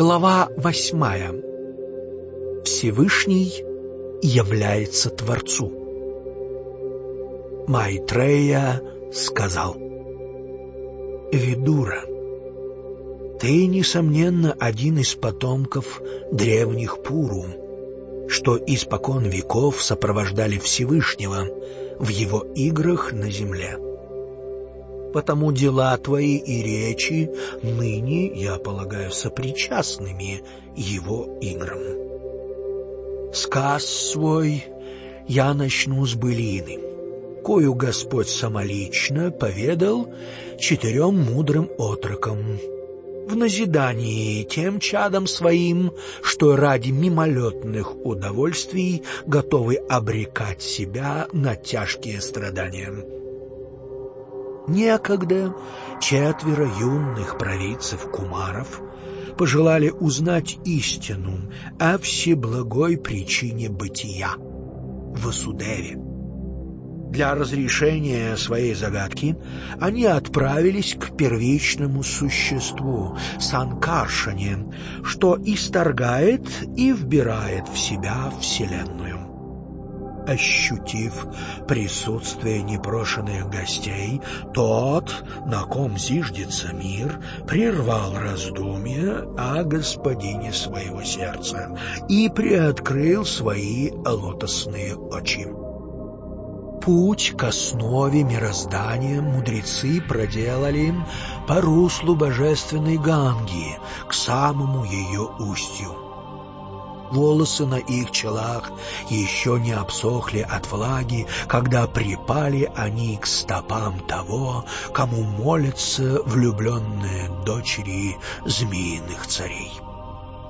Глава восьмая. Всевышний является Творцу. Майтрея сказал, «Видура, ты, несомненно, один из потомков древних Пуру, что испокон веков сопровождали Всевышнего в его играх на земле» потому дела твои и речи ныне, я полагаю, сопричастными его играм. Сказ свой я начну с былины, кою Господь самолично поведал четырем мудрым отрокам, в назидании тем чадам своим, что ради мимолетных удовольствий готовы обрекать себя на тяжкие страдания. Некогда четверо юных провидцев Кумаров пожелали узнать истину о всеблагой причине бытия — Васудеве. Для разрешения своей загадки они отправились к первичному существу — Санкаршане, что исторгает и вбирает в себя Вселенную ощутив присутствие непрошенных гостей, тот, на ком зиждется мир, прервал раздумья о господине своего сердца и приоткрыл свои лотосные очи. Путь к основе мироздания мудрецы проделали по руслу божественной Ганги, к самому ее устью. Волосы на их челах еще не обсохли от влаги, когда припали они к стопам того, кому молятся влюбленные дочери змеиных царей.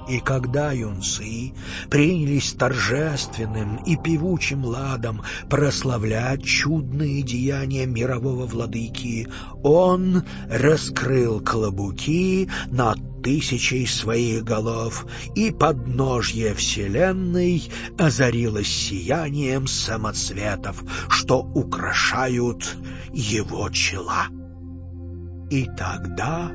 И когда юнцы принялись торжественным и певучим ладом прославлять чудные деяния мирового владыки, он раскрыл клобуки над тысячей своих голов, и подножье вселенной озарилось сиянием самоцветов, что украшают его чела. И тогда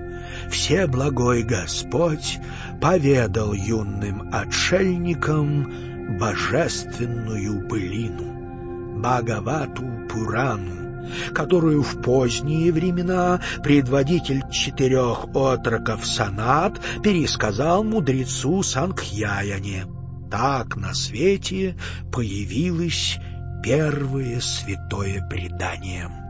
Всеблагой Господь поведал юным отшельникам божественную былину, Бхагавату Пурану, которую в поздние времена предводитель четырех отроков Санат пересказал мудрецу Сангхьяяне. Так на свете появилось первое святое предание.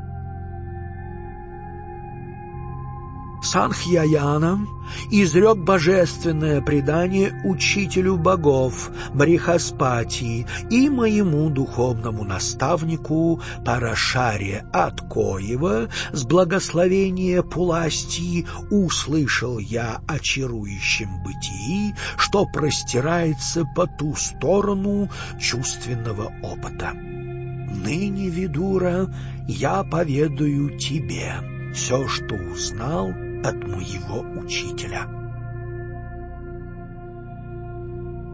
Санхьяяна изрек божественное предание учителю богов Брихаспати и моему духовному наставнику Парашаре от Коева с благословения Пуласти услышал я о чарующем бытии, что простирается по ту сторону чувственного опыта. Ныне, Видура, я поведаю тебе все, что узнал от моего учителя.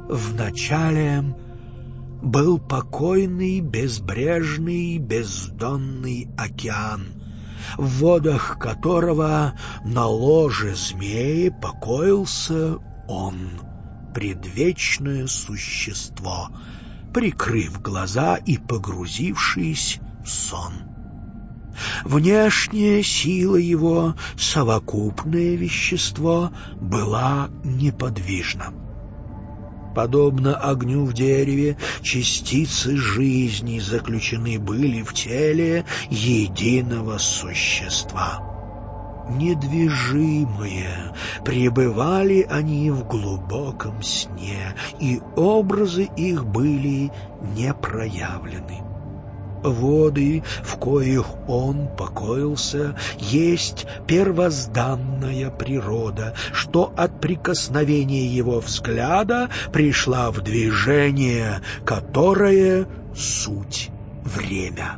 Вначале был покойный, безбрежный, бездонный океан, в водах которого на ложе змеи покоился он, предвечное существо, прикрыв глаза и погрузившись в сон. Внешняя сила его, совокупное вещество, была неподвижна. Подобно огню в дереве, частицы жизни заключены были в теле единого существа. Недвижимые, пребывали они в глубоком сне, и образы их были не проявлены. Воды, в коих он покоился, есть первозданная природа, что от прикосновения его взгляда пришла в движение, которое — суть время.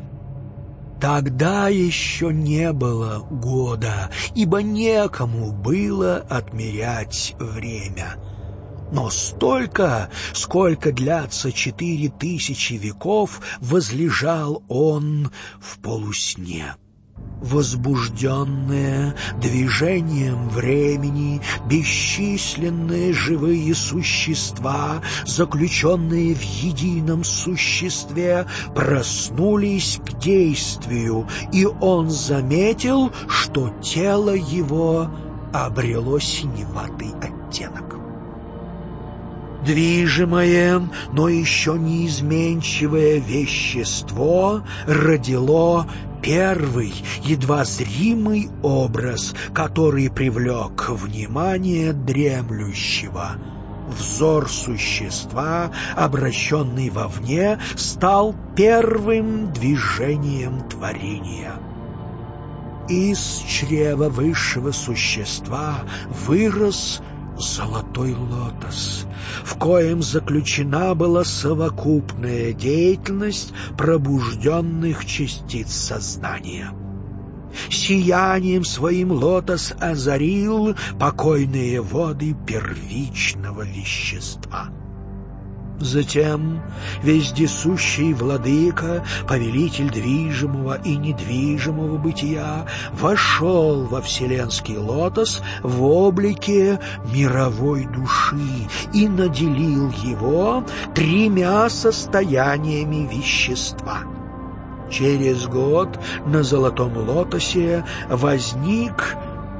Тогда еще не было года, ибо некому было отмерять время — но столько, сколько длятся четыре тысячи веков, возлежал он в полусне. возбужденные движением времени, бесчисленные живые существа, заключенные в едином существе, проснулись к действию, и он заметил, что тело его обрело синеватый оттенок. Движимое, но еще неизменчивое вещество родило первый, едва зримый образ, который привлек внимание дремлющего. Взор существа, обращенный вовне, стал первым движением творения. Из чрева высшего существа вырос золотой лотос, в коем заключена была совокупная деятельность пробужденных частиц сознания. Сиянием своим лотос озарил покойные воды первичного вещества. Затем вездесущий владыка, повелитель движимого и недвижимого бытия, вошел во вселенский лотос в облике мировой души и наделил его тремя состояниями вещества. Через год на золотом лотосе возник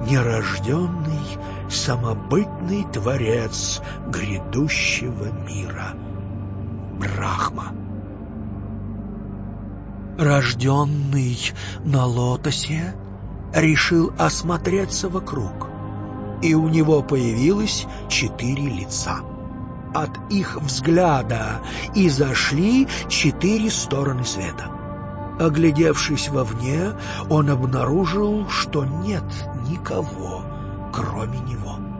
нерожденный самобытный творец грядущего мира — Брахма. Рожденный на лотосе решил осмотреться вокруг, и у него появилось четыре лица. От их взгляда изошли четыре стороны света. Оглядевшись вовне, он обнаружил, что нет никого, кроме него.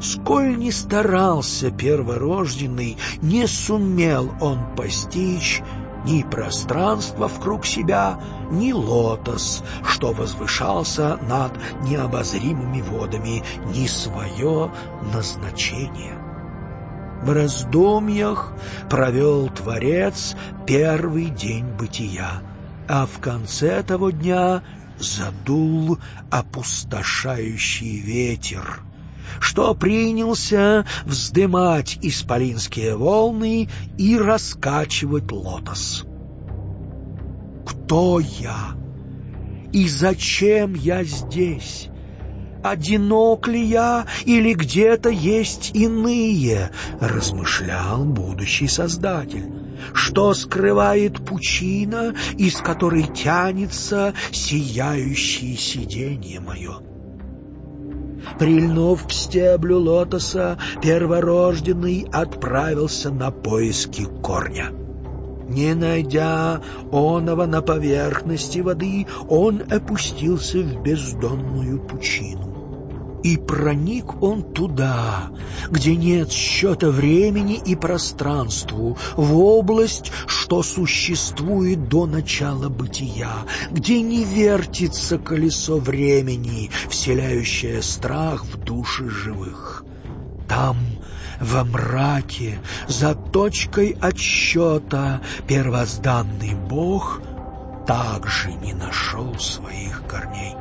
Сколь ни старался перворожденный, не сумел он постичь ни пространство вокруг себя, ни лотос, что возвышался над необозримыми водами, ни свое назначение. В раздумьях провел Творец первый день бытия, а в конце того дня задул опустошающий ветер — что принялся вздымать исполинские волны и раскачивать лотос. Кто я? И зачем я здесь? Одинок ли я или где-то есть иные, размышлял будущий Создатель. Что скрывает пучина, из которой тянется сияющее сиденье мое? Прильнув к стеблю лотоса, перворожденный отправился на поиски корня. Не найдя оного на поверхности воды, он опустился в бездонную пучину. И проник он туда, где нет счета времени и пространству, в область, что существует до начала бытия, где не вертится колесо времени, вселяющее страх в души живых. Там, во мраке, за точкой отсчета, первозданный Бог также не нашел своих корней.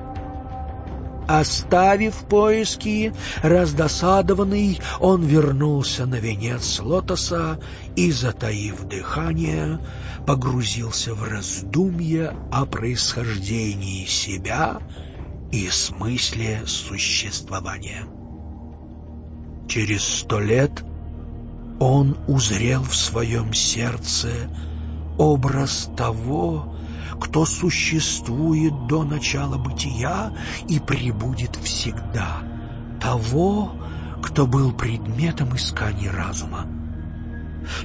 Оставив поиски, раздосадованный, он вернулся на венец лотоса и, затаив дыхание, погрузился в раздумья о происхождении себя и смысле существования. Через сто лет он узрел в своем сердце образ того, кто существует до начала бытия и пребудет всегда, того, кто был предметом искания разума.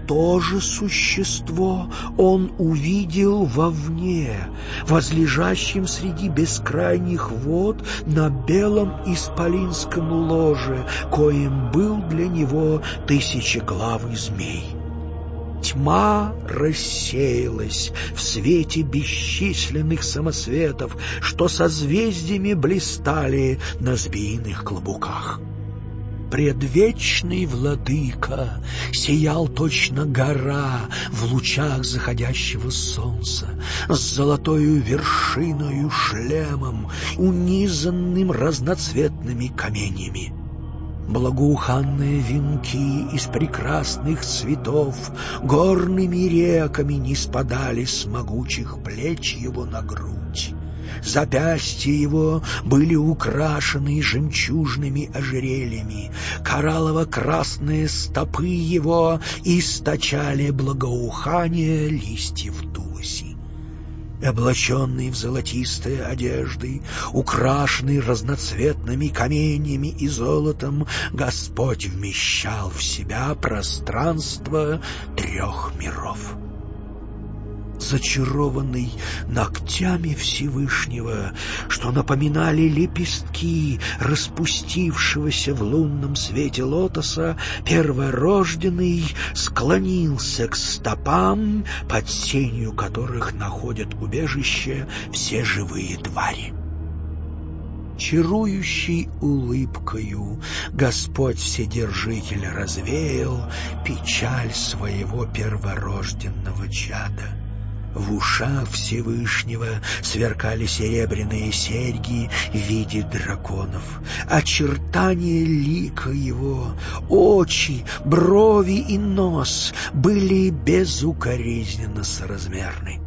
То же существо он увидел вовне, возлежащим среди бескрайних вод на белом исполинском ложе, коим был для него тысячеглавый змей. Тьма рассеялась в свете бесчисленных самосветов, что созвездиями блистали на змеиных клобуках. предвечный владыка сиял точно гора в лучах заходящего солнца, с золотою вершиною шлемом, унизанным разноцветными каменьями. Благоуханные венки из прекрасных цветов горными реками не спадали с могучих плеч его на грудь. Запястья его были украшены жемчужными ожерельями, кораллово-красные стопы его источали благоухание листьев. Облаченный в золотистые одежды, украшенный разноцветными каменьями и золотом, Господь вмещал в себя пространство трех миров зачарованный ногтями Всевышнего, что напоминали лепестки распустившегося в лунном свете лотоса, перворожденный склонился к стопам, под сенью которых находят убежище все живые твари. Чарующей улыбкою Господь Вседержитель развеял печаль своего перворожденного чада. В ушах Всевышнего сверкали серебряные серьги в виде драконов. Очертания лика его, очи, брови и нос были безукоризненно соразмерны.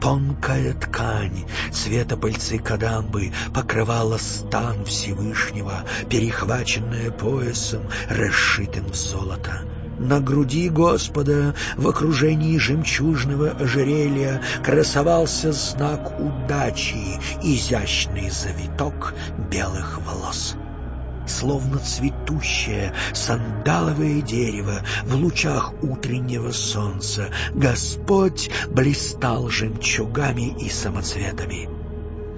Тонкая ткань цвета пыльцы кадамбы покрывала стан Всевышнего, перехваченная поясом, расшитым в золото. На груди Господа в окружении жемчужного ожерелья красовался знак удачи, изящный завиток белых волос. Словно цветущее сандаловое дерево в лучах утреннего солнца, Господь блистал жемчугами и самоцветами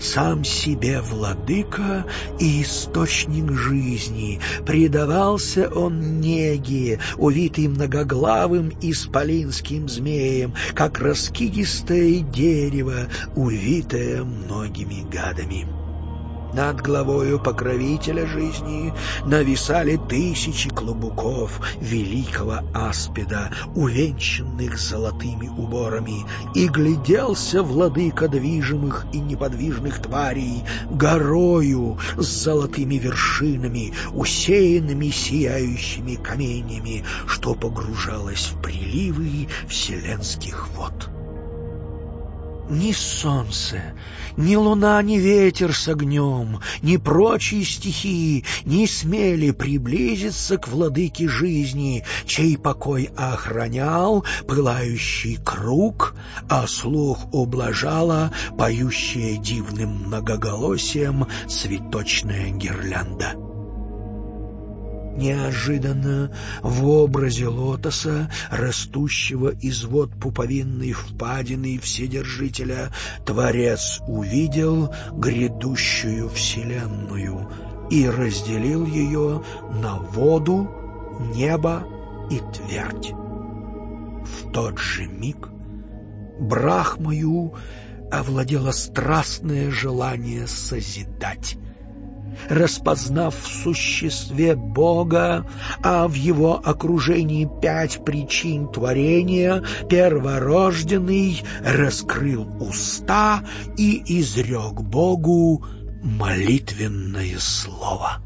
сам себе владыка и источник жизни, предавался он неге, увитый многоглавым исполинским змеем, как раскидистое дерево, увитое многими гадами. Над главою покровителя жизни нависали тысячи клубуков великого аспида, увенчанных золотыми уборами, и гляделся владыка движимых и неподвижных тварей горою с золотыми вершинами, усеянными сияющими каменями, что погружалось в приливы вселенских вод. Ни солнце, ни луна, ни ветер с огнем, ни прочие стихии не смели приблизиться к владыке жизни, чей покой охранял пылающий круг, а слух ублажала поющая дивным многоголосием цветочная гирлянда. Неожиданно в образе лотоса, растущего из вод пуповинной впадины Вседержителя, Творец увидел грядущую Вселенную и разделил ее на воду, небо и твердь. В тот же миг Брахмою овладело страстное желание созидать распознав в существе Бога, а в его окружении пять причин творения, перворожденный раскрыл уста и изрек Богу молитвенное слово.